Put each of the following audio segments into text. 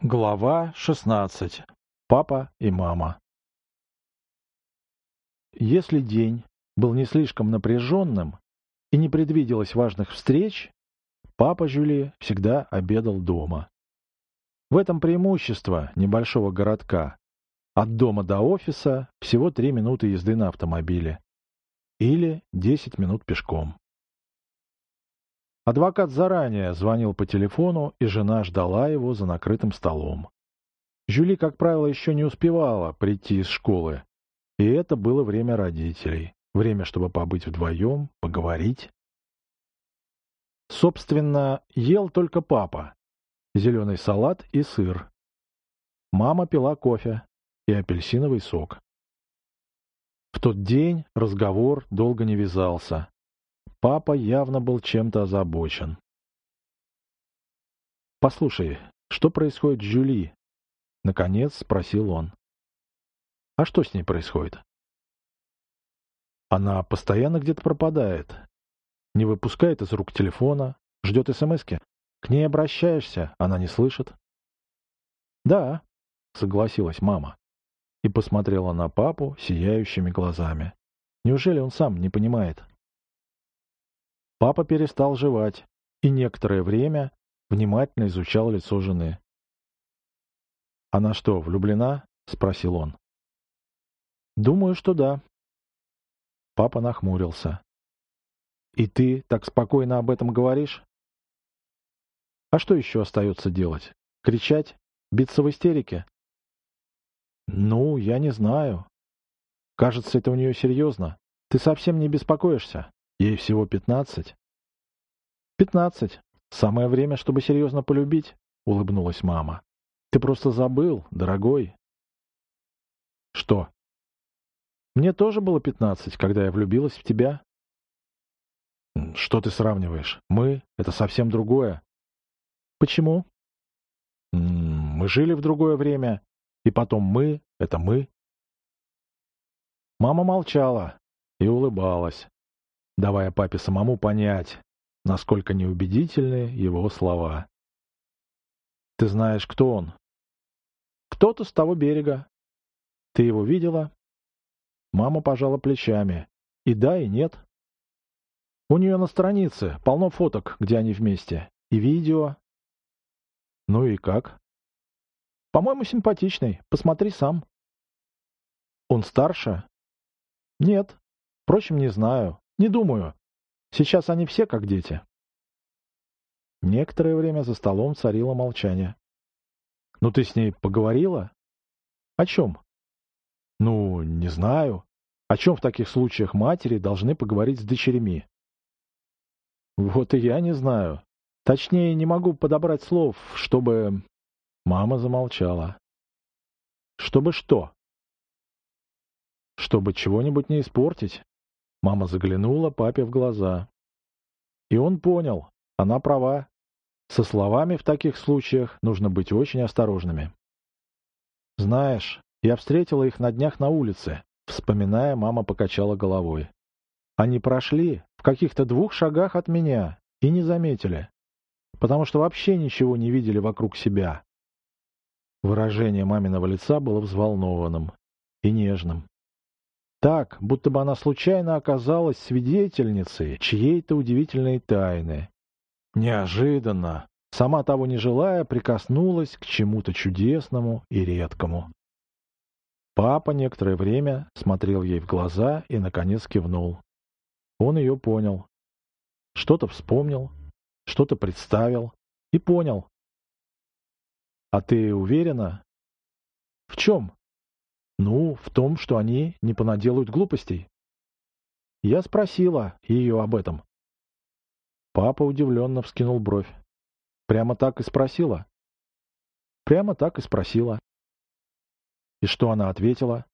Глава 16. Папа и мама. Если день был не слишком напряженным и не предвиделось важных встреч, папа Жюли всегда обедал дома. В этом преимущество небольшого городка. От дома до офиса всего три минуты езды на автомобиле. Или 10 минут пешком. Адвокат заранее звонил по телефону, и жена ждала его за накрытым столом. Жюли, как правило, еще не успевала прийти из школы, и это было время родителей, время, чтобы побыть вдвоем, поговорить. Собственно, ел только папа. Зеленый салат и сыр. Мама пила кофе и апельсиновый сок. В тот день разговор долго не вязался. Папа явно был чем-то озабочен. «Послушай, что происходит с Жюли?» Наконец спросил он. «А что с ней происходит?» «Она постоянно где-то пропадает. Не выпускает из рук телефона, ждет СМСки. К ней обращаешься, она не слышит». «Да», — согласилась мама и посмотрела на папу сияющими глазами. «Неужели он сам не понимает?» Папа перестал жевать и некоторое время внимательно изучал лицо жены. «Она что, влюблена?» — спросил он. «Думаю, что да». Папа нахмурился. «И ты так спокойно об этом говоришь?» «А что еще остается делать? Кричать? Биться в истерике?» «Ну, я не знаю. Кажется, это у нее серьезно. Ты совсем не беспокоишься?» Ей всего пятнадцать. Пятнадцать. Самое время, чтобы серьезно полюбить, улыбнулась мама. Ты просто забыл, дорогой. Что? Мне тоже было пятнадцать, когда я влюбилась в тебя. Что ты сравниваешь? Мы — это совсем другое. Почему? Мы жили в другое время, и потом мы — это мы. Мама молчала и улыбалась давая папе самому понять, насколько неубедительны его слова. «Ты знаешь, кто он?» «Кто-то с того берега. Ты его видела?» Мама пожала плечами. «И да, и нет». «У нее на странице полно фоток, где они вместе. И видео». «Ну и как?» «По-моему, симпатичный. Посмотри сам». «Он старше?» «Нет. Впрочем, не знаю. Не думаю. Сейчас они все как дети. Некоторое время за столом царило молчание. «Ну ты с ней поговорила?» «О чем?» «Ну, не знаю. О чем в таких случаях матери должны поговорить с дочерями?» «Вот и я не знаю. Точнее, не могу подобрать слов, чтобы...» Мама замолчала. «Чтобы что?» «Чтобы чего-нибудь не испортить. Мама заглянула папе в глаза. И он понял, она права. Со словами в таких случаях нужно быть очень осторожными. «Знаешь, я встретила их на днях на улице», вспоминая, мама покачала головой. «Они прошли в каких-то двух шагах от меня и не заметили, потому что вообще ничего не видели вокруг себя». Выражение маминого лица было взволнованным и нежным. Так, будто бы она случайно оказалась свидетельницей чьей-то удивительной тайны. Неожиданно, сама того не желая, прикоснулась к чему-то чудесному и редкому. Папа некоторое время смотрел ей в глаза и, наконец, кивнул. Он ее понял. Что-то вспомнил, что-то представил и понял. «А ты уверена?» «В чем?» Ну, в том, что они не понаделают глупостей. Я спросила ее об этом. Папа удивленно вскинул бровь. Прямо так и спросила? Прямо так и спросила. И что она ответила?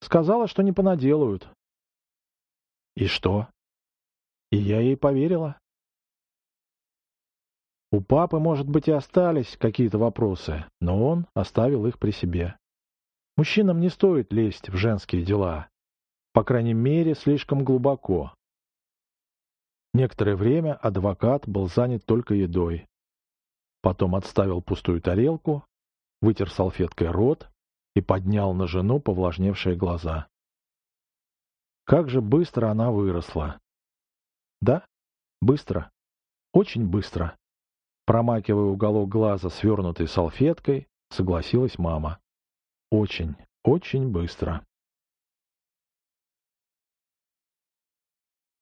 Сказала, что не понаделают. И что? И я ей поверила. У папы, может быть, и остались какие-то вопросы, но он оставил их при себе. Мужчинам не стоит лезть в женские дела. По крайней мере, слишком глубоко. Некоторое время адвокат был занят только едой. Потом отставил пустую тарелку вытер салфеткой рот и поднял на жену повлажневшие глаза. Как же быстро она выросла. Да, быстро. Очень быстро. Промакивая уголок глаза свернутой салфеткой, согласилась мама. Очень, очень быстро.